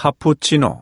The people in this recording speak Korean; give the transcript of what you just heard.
카푸치노.